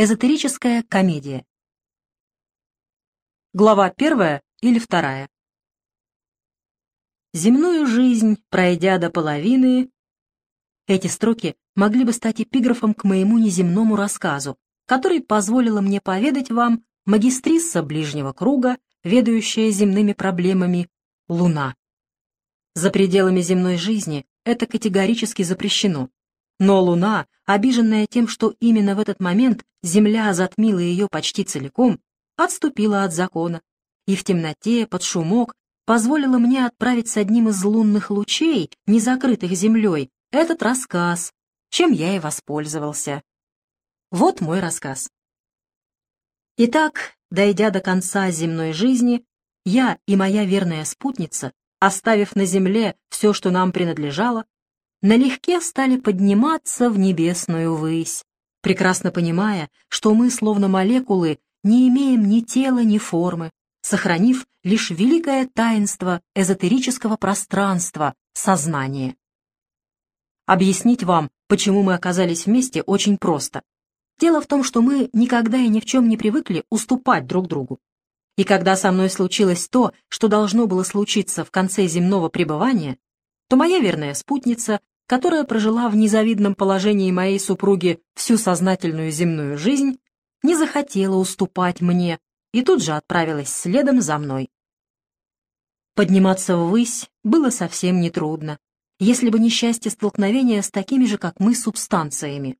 Эзотерическая комедия. Глава первая или вторая. Земную жизнь, пройдя до половины... Эти строки могли бы стать эпиграфом к моему неземному рассказу, который позволила мне поведать вам магистриса ближнего круга, ведающая земными проблемами, Луна. За пределами земной жизни это категорически запрещено. Но Луна, обиженная тем, что именно в этот момент Земля затмила ее почти целиком, отступила от закона и в темноте, под шумок, позволила мне отправить с одним из лунных лучей, не закрытых Землей, этот рассказ, чем я и воспользовался. Вот мой рассказ. Итак, дойдя до конца земной жизни, я и моя верная спутница оставив на земле все, что нам принадлежало, налегке стали подниматься в небесную высь, прекрасно понимая, что мы, словно молекулы, не имеем ни тела, ни формы, сохранив лишь великое таинство эзотерического пространства, сознания. Объяснить вам, почему мы оказались вместе, очень просто. Дело в том, что мы никогда и ни в чем не привыкли уступать друг другу. И когда со мной случилось то, что должно было случиться в конце земного пребывания, то моя верная спутница, которая прожила в незавидном положении моей супруги всю сознательную земную жизнь, не захотела уступать мне и тут же отправилась следом за мной. Подниматься ввысь было совсем нетрудно, если бы не счастье столкновения с такими же, как мы, субстанциями.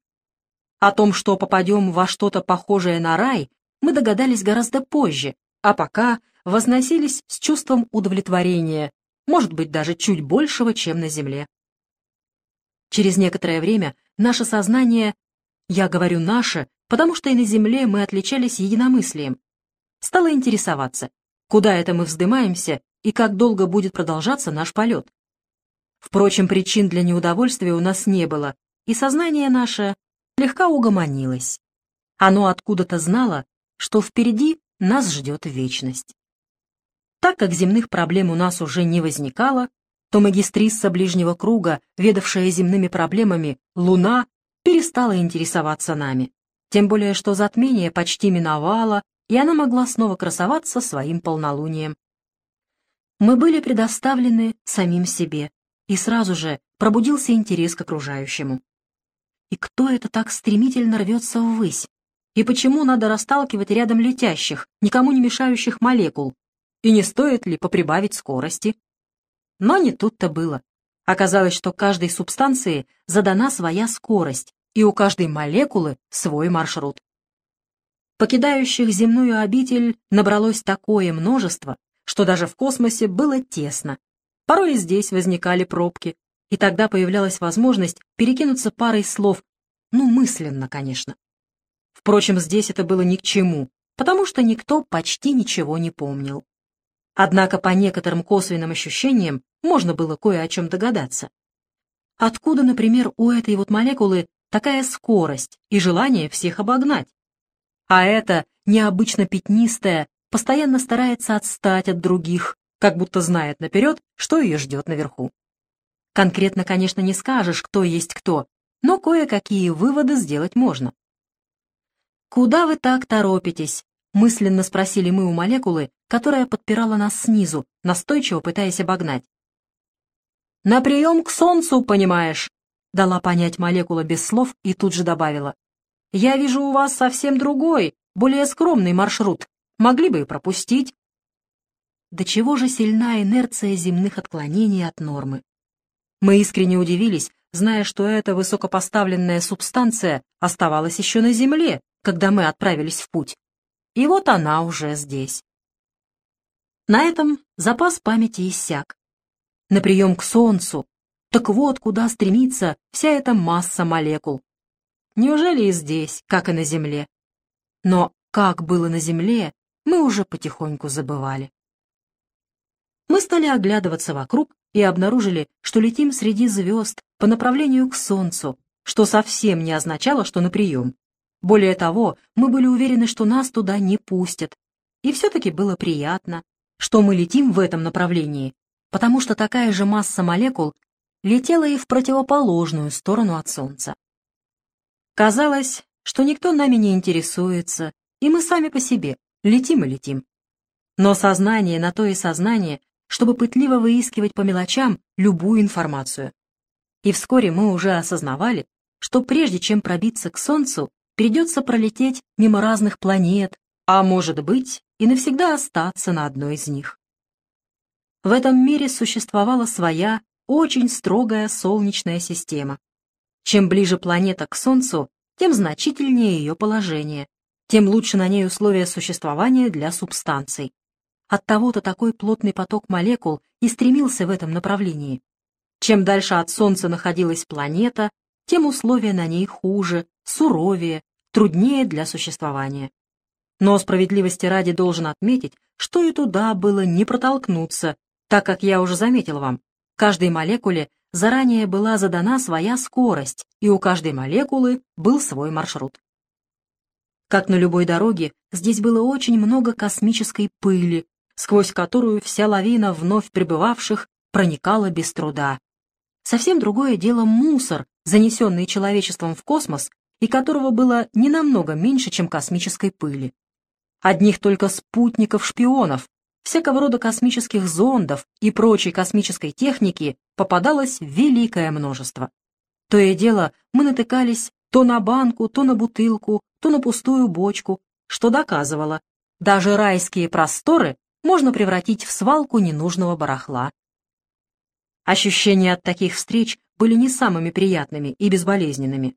О том, что попадем во что-то похожее на рай, мы догадались гораздо позже, а пока возносились с чувством удовлетворения, может быть, даже чуть большего, чем на Земле. Через некоторое время наше сознание, я говорю «наше», потому что и на Земле мы отличались единомыслием, стало интересоваться, куда это мы вздымаемся и как долго будет продолжаться наш полет. Впрочем, причин для неудовольствия у нас не было, и сознание наше легко угомонилось. Оно откуда-то знало, что впереди нас ждет вечность. Так как земных проблем у нас уже не возникало, то магистриса ближнего круга, ведавшая земными проблемами, Луна, перестала интересоваться нами. Тем более, что затмение почти миновало, и она могла снова красоваться своим полнолунием. Мы были предоставлены самим себе, и сразу же пробудился интерес к окружающему. И кто это так стремительно рвется ввысь? И почему надо расталкивать рядом летящих, никому не мешающих молекул? И не стоит ли поприбавить скорости? Но не тут-то было. Оказалось, что каждой субстанции задана своя скорость, и у каждой молекулы свой маршрут. Покидающих земную обитель набралось такое множество, что даже в космосе было тесно. Порой и здесь возникали пробки, и тогда появлялась возможность перекинуться парой слов, ну, мысленно, конечно. Впрочем, здесь это было ни к чему, потому что никто почти ничего не помнил. Однако по некоторым косвенным ощущениям можно было кое о чем догадаться. Откуда, например, у этой вот молекулы такая скорость и желание всех обогнать? А это необычно пятнистая постоянно старается отстать от других, как будто знает наперед, что ее ждет наверху. Конкретно, конечно, не скажешь, кто есть кто, но кое-какие выводы сделать можно. «Куда вы так торопитесь?» — мысленно спросили мы у молекулы, которая подпирала нас снизу, настойчиво пытаясь обогнать. «На прием к Солнцу, понимаешь», — дала понять молекула без слов и тут же добавила. «Я вижу у вас совсем другой, более скромный маршрут. Могли бы и пропустить». До чего же сильна инерция земных отклонений от нормы? Мы искренне удивились, зная, что эта высокопоставленная субстанция оставалась еще на Земле, когда мы отправились в путь. И вот она уже здесь. На этом запас памяти иссяк. На прием к Солнцу. Так вот, куда стремится вся эта масса молекул. Неужели и здесь, как и на Земле? Но как было на Земле, мы уже потихоньку забывали. Мы стали оглядываться вокруг и обнаружили, что летим среди звезд по направлению к Солнцу, что совсем не означало, что на прием. Более того, мы были уверены, что нас туда не пустят. И все-таки было приятно, что мы летим в этом направлении, потому что такая же масса молекул летела и в противоположную сторону от Солнца. Казалось, что никто нами не интересуется, и мы сами по себе летим и летим. Но сознание на то и сознание, чтобы пытливо выискивать по мелочам любую информацию. И вскоре мы уже осознавали, что прежде чем пробиться к Солнцу, придется пролететь мимо разных планет, а может быть и навсегда остаться на одной из них. В этом мире существовала своя, очень строгая Солнечная система. Чем ближе планета к Солнцу, тем значительнее ее положение, тем лучше на ней условия существования для субстанций. Оттого-то такой плотный поток молекул и стремился в этом направлении. Чем дальше от Солнца находилась планета, тем условия на ней хуже, суровее, труднее для существования. Но справедливости ради должен отметить, что и туда было не протолкнуться, так как я уже заметил вам, каждой молекуле заранее была задана своя скорость, и у каждой молекулы был свой маршрут. Как на любой дороге, здесь было очень много космической пыли, сквозь которую вся лавина вновь прибывавших проникала без труда. Совсем другое дело мусор, занесенный человечеством в космос, и которого было не намного меньше, чем космической пыли. Одних только спутников-шпионов, всякого рода космических зондов и прочей космической техники попадалось великое множество. То и дело мы натыкались то на банку, то на бутылку, то на пустую бочку, что доказывало, даже райские просторы можно превратить в свалку ненужного барахла. Ощущения от таких встреч были не самыми приятными и безболезненными,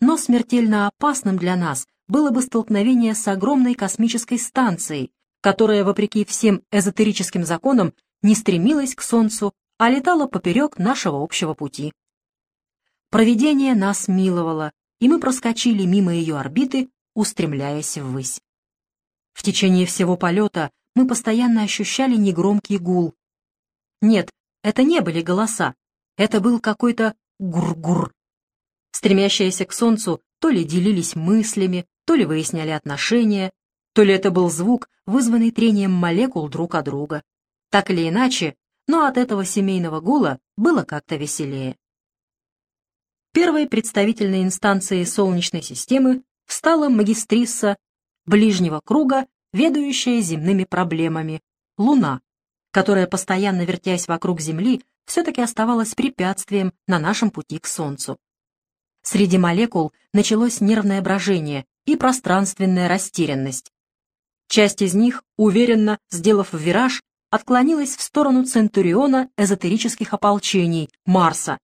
но смертельно опасным для нас было бы столкновение с огромной космической станцией, которая, вопреки всем эзотерическим законам, не стремилась к Солнцу, а летала поперек нашего общего пути. Провидение нас миловало, и мы проскочили мимо ее орбиты, устремляясь ввысь. В течение всего полета мы постоянно ощущали негромкий гул. Нет, это не были голоса, это был какой-то гур-гур. Стремящиеся к Солнцу то ли делились мыслями, то ли выясняли отношения, то ли это был звук, вызванный трением молекул друг от друга. Так или иначе, но от этого семейного гула было как-то веселее. Первой представительной инстанцией Солнечной системы стала магистриса ближнего круга, ведающая земными проблемами, Луна, которая, постоянно вертясь вокруг Земли, все-таки оставалась препятствием на нашем пути к Солнцу. Среди молекул началось нервное брожение и пространственная растерянность. Часть из них, уверенно сделав вираж, отклонилась в сторону Центуриона эзотерических ополчений, Марса.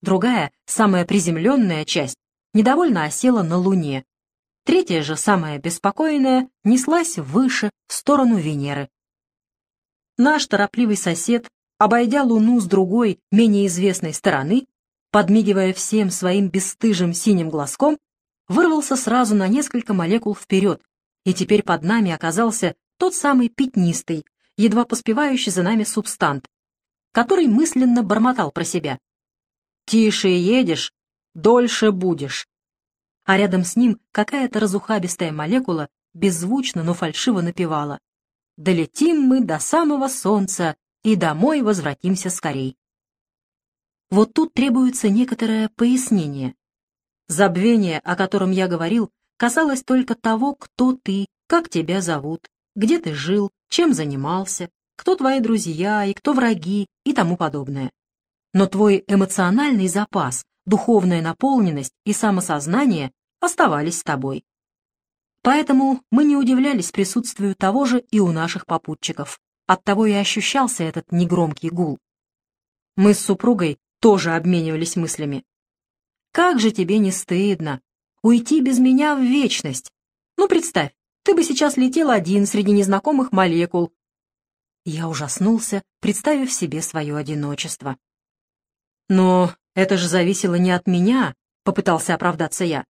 Другая, самая приземленная часть, недовольно осела на Луне. Третья же, самая беспокойная, неслась выше, в сторону Венеры. Наш торопливый сосед, обойдя Луну с другой, менее известной стороны, подмигивая всем своим бесстыжим синим глазком, вырвался сразу на несколько молекул вперед, и теперь под нами оказался тот самый пятнистый, едва поспевающий за нами субстант, который мысленно бормотал про себя. «Тише едешь, дольше будешь». А рядом с ним какая-то разухабистая молекула беззвучно, но фальшиво напевала. «Долетим мы до самого солнца и домой возвратимся скорей». Вот тут требуется некоторое пояснение. Забвение, о котором я говорил, касалось только того, кто ты, как тебя зовут, где ты жил, чем занимался, кто твои друзья и кто враги и тому подобное. Но твой эмоциональный запас, духовная наполненность и самосознание оставались с тобой. Поэтому мы не удивлялись присутствию того же и у наших попутчиков. Оттого и ощущался этот негромкий гул. Мы с супругой тоже обменивались мыслями. «Как же тебе не стыдно!» Уйти без меня в вечность. Ну, представь, ты бы сейчас летел один среди незнакомых молекул. Я ужаснулся, представив себе свое одиночество. Но это же зависело не от меня, попытался оправдаться я.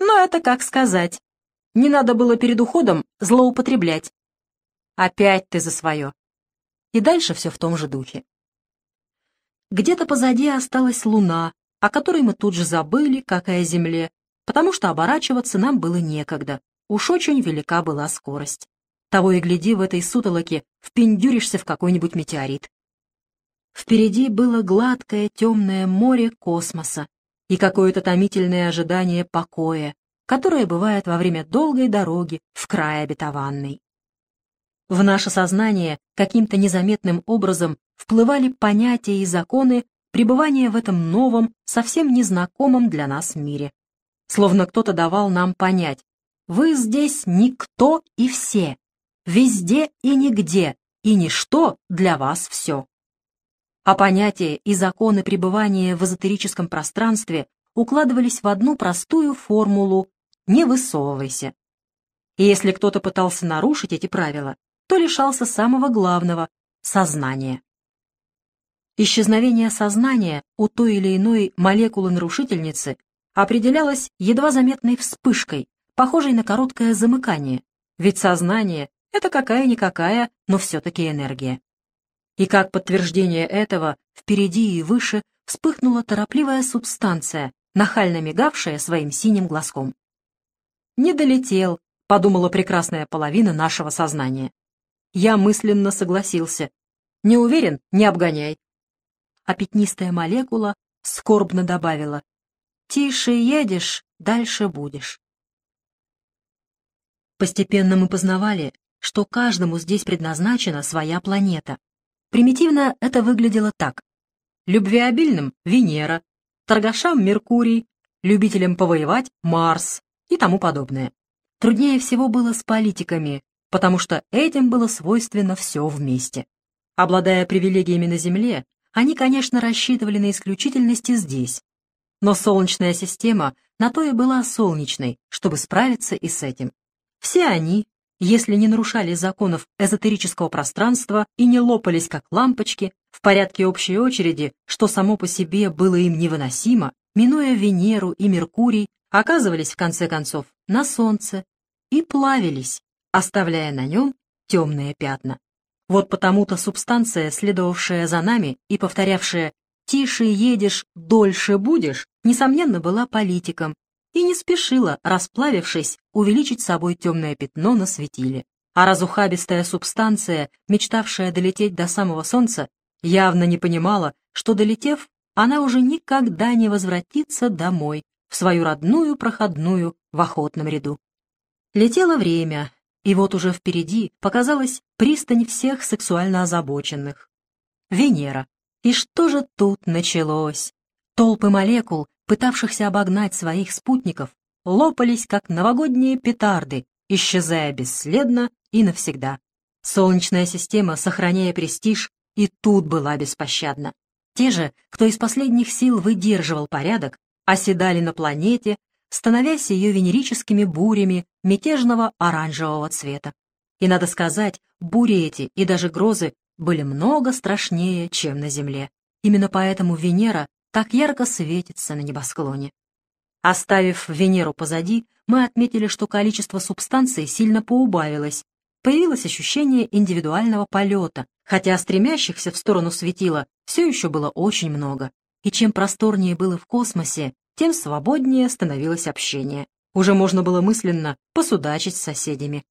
Но это как сказать. Не надо было перед уходом злоупотреблять. Опять ты за свое. И дальше все в том же духе. Где-то позади осталась луна, о которой мы тут же забыли, как и о земле, потому что оборачиваться нам было некогда, уж очень велика была скорость. Того и гляди, в этой сутолоке впендюришься в какой-нибудь метеорит. Впереди было гладкое темное море космоса и какое-то томительное ожидание покоя, которое бывает во время долгой дороги в край обетованный. В наше сознание каким-то незаметным образом вплывали понятия и законы пребывания в этом новом, совсем незнакомом для нас мире. Словно кто-то давал нам понять, вы здесь никто и все, везде и нигде, и ничто для вас все. А понятия и законы пребывания в эзотерическом пространстве укладывались в одну простую формулу «не высовывайся». И если кто-то пытался нарушить эти правила, то лишался самого главного — сознания. Исчезновение сознания у той или иной молекулы-нарушительницы определялось едва заметной вспышкой, похожей на короткое замыкание, ведь сознание — это какая-никакая, но все-таки энергия. И как подтверждение этого, впереди и выше вспыхнула торопливая субстанция, нахально мигавшая своим синим глазком. «Не долетел», — подумала прекрасная половина нашего сознания. Я мысленно согласился. Не уверен, не обгоняй. А пятнистая молекула скорбно добавила. Тише едешь, дальше будешь. Постепенно мы познавали, что каждому здесь предназначена своя планета. Примитивно это выглядело так. Любвеобильным — Венера, торгашам — Меркурий, любителям повоевать — Марс и тому подобное. Труднее всего было с политиками, потому что этим было свойственно все вместе. Обладая привилегиями на Земле, они, конечно, рассчитывали на исключительность и здесь. Но Солнечная система на то и была солнечной, чтобы справиться и с этим. Все они, если не нарушали законов эзотерического пространства и не лопались как лампочки, в порядке общей очереди, что само по себе было им невыносимо, минуя Венеру и Меркурий, оказывались в конце концов на Солнце и плавились, оставляя на нем темные пятна. Вот потому-то субстанция, следовавшая за нами и повторявшая «тише едешь, дольше будешь», несомненно, была политиком и не спешила, расплавившись, увеличить собой темное пятно на светиле. А разухабистая субстанция, мечтавшая долететь до самого солнца, явно не понимала, что, долетев, она уже никогда не возвратится домой, в свою родную проходную в охотном ряду. Летело время, и вот уже впереди показалась пристань всех сексуально озабоченных. Венера. И что же тут началось? Толпы молекул, пытавшихся обогнать своих спутников, лопались, как новогодние петарды, исчезая бесследно и навсегда. Солнечная система, сохраняя престиж, и тут была беспощадна. Те же, кто из последних сил выдерживал порядок, оседали на планете, становясь ее венерическими бурями мятежного оранжевого цвета. И, надо сказать, бури эти и даже грозы были много страшнее, чем на Земле. Именно поэтому Венера так ярко светится на небосклоне. Оставив Венеру позади, мы отметили, что количество субстанций сильно поубавилось. Появилось ощущение индивидуального полета, хотя стремящихся в сторону светила все еще было очень много. И чем просторнее было в космосе, тем свободнее становилось общение. Уже можно было мысленно посудачить с соседями.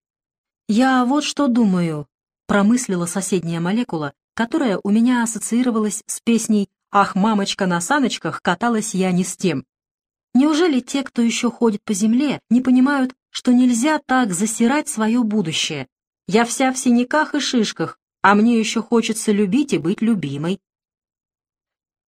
«Я вот что думаю», — промыслила соседняя молекула, которая у меня ассоциировалась с песней «Ах, мамочка, на саночках каталась я не с тем». Неужели те, кто еще ходит по земле, не понимают, что нельзя так засирать свое будущее? Я вся в синяках и шишках, а мне еще хочется любить и быть любимой.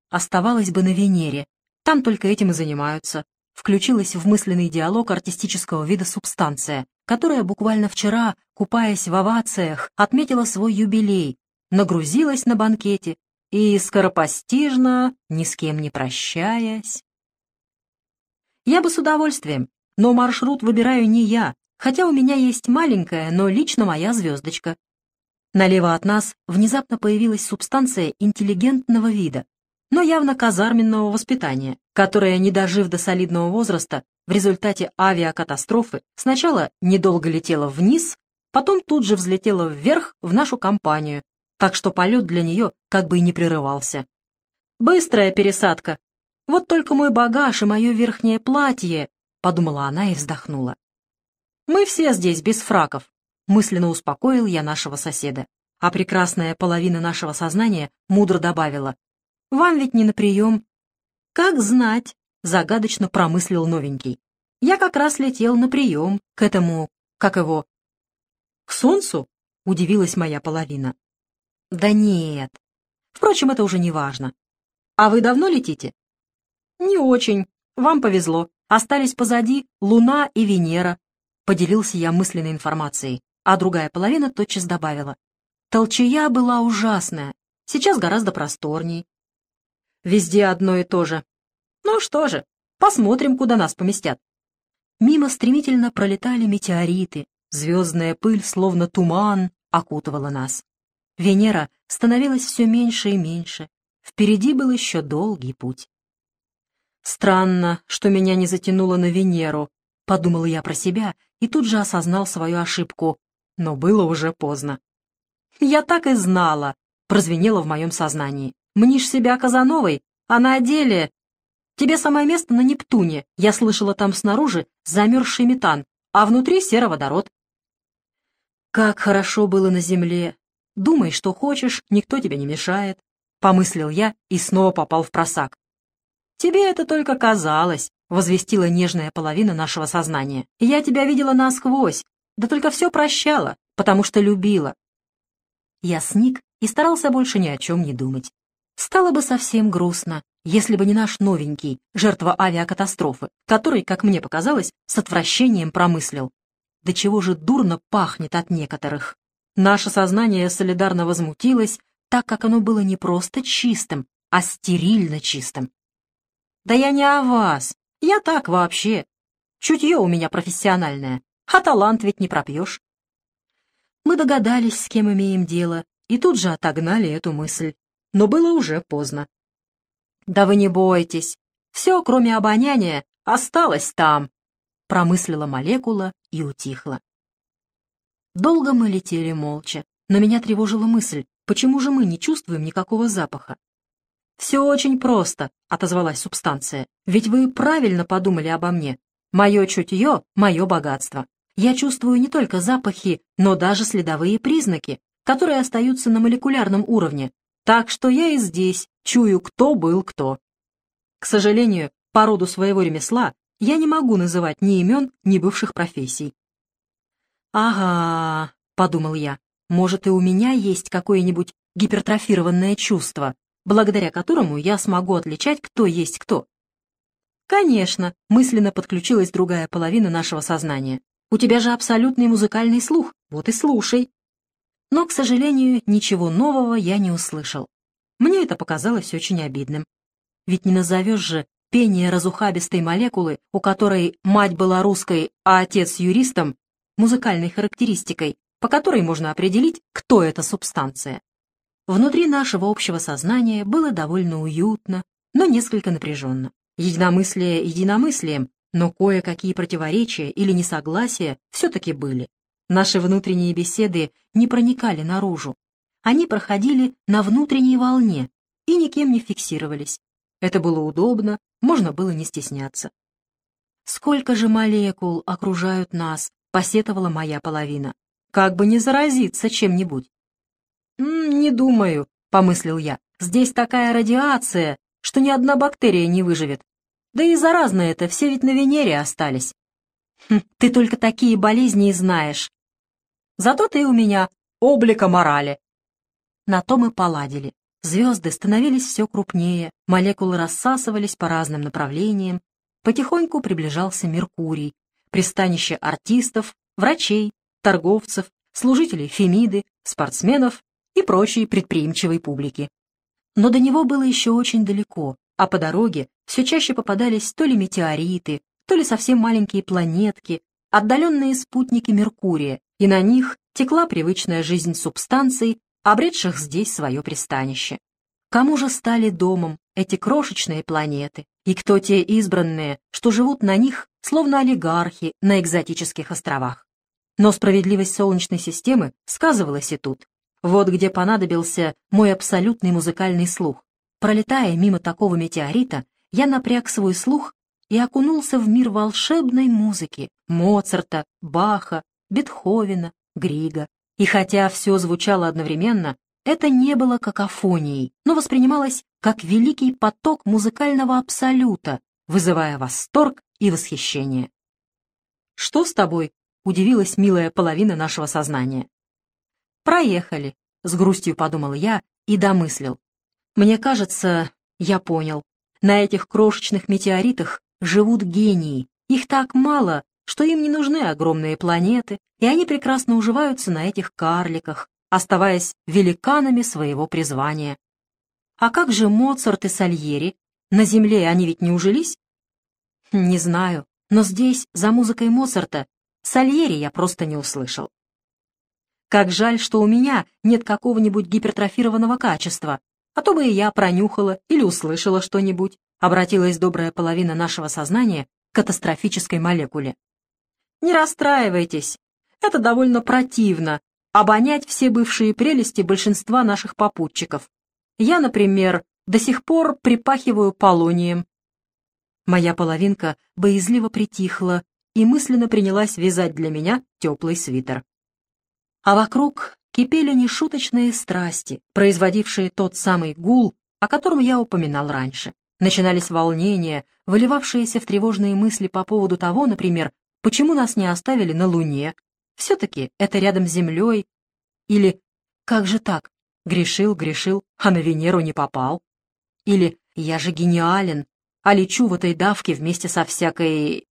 Оставалось бы на Венере, там только этим и занимаются. Включилась в мысленный диалог артистического вида субстанция, которая буквально вчера, купаясь в овациях, отметила свой юбилей, нагрузилась на банкете и скоропостижно, ни с кем не прощаясь. Я бы с удовольствием, но маршрут выбираю не я, хотя у меня есть маленькая, но лично моя звездочка. Налево от нас внезапно появилась субстанция интеллигентного вида, но явно казарменного воспитания, которая, не дожив до солидного возраста, в результате авиакатастрофы сначала недолго летела вниз, потом тут же взлетела вверх в нашу компанию, так что полет для нее как бы и не прерывался. «Быстрая пересадка! Вот только мой багаж и мое верхнее платье!» — подумала она и вздохнула. «Мы все здесь без фраков», — мысленно успокоил я нашего соседа. А прекрасная половина нашего сознания мудро добавила. Вам ведь не на прием. Как знать, загадочно промыслил новенький. Я как раз летел на прием к этому, как его, к солнцу, удивилась моя половина. Да нет. Впрочем, это уже не важно. А вы давно летите? Не очень. Вам повезло. Остались позади Луна и Венера. Поделился я мысленной информацией, а другая половина тотчас добавила. Толчая была ужасная. Сейчас гораздо просторней. Везде одно и то же. Ну что же, посмотрим, куда нас поместят. Мимо стремительно пролетали метеориты, звездная пыль, словно туман, окутывала нас. Венера становилась все меньше и меньше. Впереди был еще долгий путь. «Странно, что меня не затянуло на Венеру», — подумал я про себя и тут же осознал свою ошибку, но было уже поздно. «Я так и знала», — прозвенело в моем сознании. «Мнишь себя Казановой, а на деле...» «Тебе самое место на Нептуне, я слышала там снаружи замерзший метан, а внутри сероводород». «Как хорошо было на Земле! Думай, что хочешь, никто тебе не мешает», — помыслил я и снова попал в просак. «Тебе это только казалось», — возвестила нежная половина нашего сознания. «Я тебя видела насквозь, да только все прощала, потому что любила». Я сник и старался больше ни о чем не думать. Стало бы совсем грустно, если бы не наш новенький, жертва авиакатастрофы, который, как мне показалось, с отвращением промыслил. До чего же дурно пахнет от некоторых. Наше сознание солидарно возмутилось, так как оно было не просто чистым, а стерильно чистым. Да я не о вас. Я так вообще. Чутье у меня профессиональное, а талант ведь не пропьешь. Мы догадались, с кем имеем дело, и тут же отогнали эту мысль. Но было уже поздно. «Да вы не бойтесь. Все, кроме обоняния, осталось там», — промыслила молекула и утихла. Долго мы летели молча, но меня тревожила мысль, почему же мы не чувствуем никакого запаха? «Все очень просто», — отозвалась субстанция. «Ведь вы правильно подумали обо мне. Мое чутье — мое богатство. Я чувствую не только запахи, но даже следовые признаки, которые остаются на молекулярном уровне. Так что я и здесь чую, кто был кто. К сожалению, по роду своего ремесла я не могу называть ни имен, ни бывших профессий. «Ага», — подумал я, — «может, и у меня есть какое-нибудь гипертрофированное чувство, благодаря которому я смогу отличать, кто есть кто. Конечно, мысленно подключилась другая половина нашего сознания. У тебя же абсолютный музыкальный слух, вот и слушай. Но, к сожалению, ничего нового я не услышал. Мне это показалось очень обидным. Ведь не назовешь же пение разухабистой молекулы, у которой мать была русской, а отец юристом, музыкальной характеристикой, по которой можно определить, кто эта субстанция. Внутри нашего общего сознания было довольно уютно, но несколько напряженно. Единомыслие единомыслием, но кое-какие противоречия или несогласия все-таки были. Наши внутренние беседы не проникали наружу. Они проходили на внутренней волне и никем не фиксировались. Это было удобно, можно было не стесняться. «Сколько же молекул окружают нас?» — посетовала моя половина. «Как бы не заразиться чем-нибудь». «Не думаю», — помыслил я. «Здесь такая радиация, что ни одна бактерия не выживет. Да и заразно это, все ведь на Венере остались». Хм, «Ты только такие болезни и знаешь». «Зато ты у меня облика морали». На то мы поладили. Звезды становились все крупнее, молекулы рассасывались по разным направлениям. Потихоньку приближался Меркурий, пристанище артистов, врачей, торговцев, служителей Фемиды, спортсменов и прочей предприимчивой публики. Но до него было еще очень далеко, а по дороге все чаще попадались то ли метеориты, то ли совсем маленькие планетки, отдаленные спутники Меркурия, и на них текла привычная жизнь субстанций, обретших здесь свое пристанище. Кому же стали домом эти крошечные планеты, и кто те избранные, что живут на них, словно олигархи на экзотических островах? Но справедливость Солнечной системы сказывалась и тут. Вот где понадобился мой абсолютный музыкальный слух. Пролетая мимо такого метеорита, я напряг свой слух и окунулся в мир волшебной музыки Моцарта, Баха, Бетховена, Грига. И хотя все звучало одновременно, это не было какофонией, но воспринималось как великий поток музыкального абсолюта, вызывая восторг и восхищение. «Что с тобой?» — удивилась милая половина нашего сознания. «Проехали», — с грустью подумал я и домыслил. «Мне кажется, я понял. На этих крошечных метеоритах живут гении. Их так мало, что им не нужны огромные планеты, и они прекрасно уживаются на этих карликах, оставаясь великанами своего призвания. А как же Моцарт и Сальери? На Земле они ведь не ужились? Не знаю, но здесь, за музыкой Моцарта, Сальери я просто не услышал. Как жаль, что у меня нет какого-нибудь гипертрофированного качества, а то бы и я пронюхала или услышала что-нибудь, обратилась добрая половина нашего сознания к катастрофической молекуле. Не расстраивайтесь, это довольно противно, обонять все бывшие прелести большинства наших попутчиков. Я, например, до сих пор припахиваю полонием. Моя половинка боязливо притихла и мысленно принялась вязать для меня теплый свитер а вокруг кипели нешуточные страсти, производившие тот самый гул, о котором я упоминал раньше. Начинались волнения, выливавшиеся в тревожные мысли по поводу того, например, почему нас не оставили на Луне, все-таки это рядом с Землей, или «как же так? Грешил, грешил, а на Венеру не попал», или «я же гениален, а лечу в этой давке вместе со всякой...»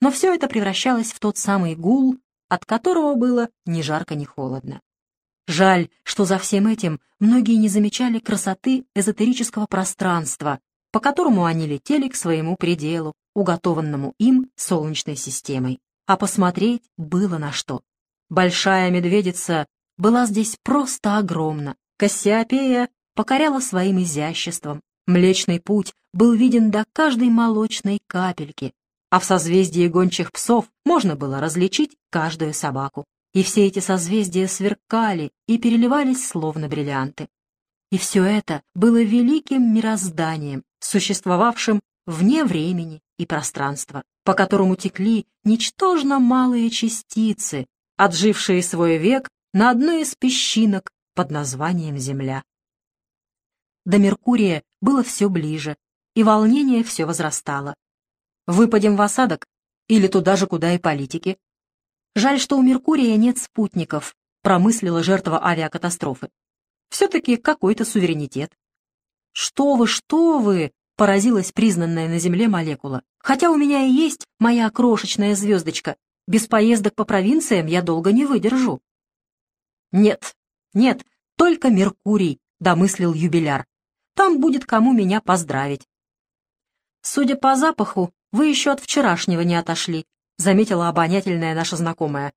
Но все это превращалось в тот самый гул, от которого было ни жарко, ни холодно. Жаль, что за всем этим многие не замечали красоты эзотерического пространства, по которому они летели к своему пределу, уготованному им Солнечной системой. А посмотреть было на что. Большая медведица была здесь просто огромна. Кассиопея покоряла своим изяществом. Млечный путь был виден до каждой молочной капельки, а в созвездии гончих псов можно было различить каждую собаку. И все эти созвездия сверкали и переливались словно бриллианты. И все это было великим мирозданием, существовавшим вне времени и пространства, по которому текли ничтожно малые частицы, отжившие свой век на одной из песчинок под названием Земля. До Меркурия было все ближе, и волнение все возрастало. Выпадем в осадок или туда же, куда и политики. Жаль, что у Меркурия нет спутников, промыслила жертва авиакатастрофы. Все-таки какой-то суверенитет. Что вы, что вы, поразилась признанная на Земле молекула. Хотя у меня и есть моя крошечная звездочка. Без поездок по провинциям я долго не выдержу. Нет, нет, только Меркурий, домыслил юбиляр. Там будет кому меня поздравить. Судя по запаху, вы еще от вчерашнего не отошли», — заметила обонятельная наша знакомая.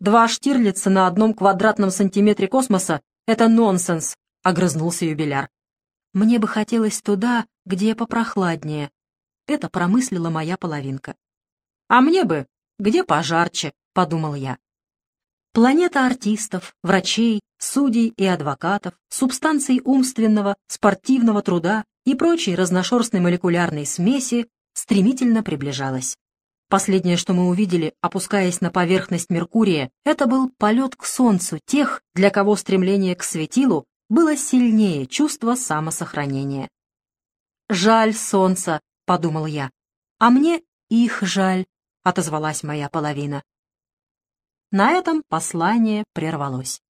«Два Штирлица на одном квадратном сантиметре космоса — это нонсенс», — огрызнулся юбиляр. «Мне бы хотелось туда, где попрохладнее», — это промыслила моя половинка. «А мне бы, где пожарче», — подумал я. Планета артистов, врачей, судей и адвокатов, субстанций умственного, спортивного труда и прочей разношерстной молекулярной смеси стремительно приближалась. Последнее, что мы увидели, опускаясь на поверхность Меркурия, это был полет к Солнцу тех, для кого стремление к светилу было сильнее чувства самосохранения. «Жаль Солнца», — подумал я, — «а мне их жаль», — отозвалась моя половина. На этом послание прервалось.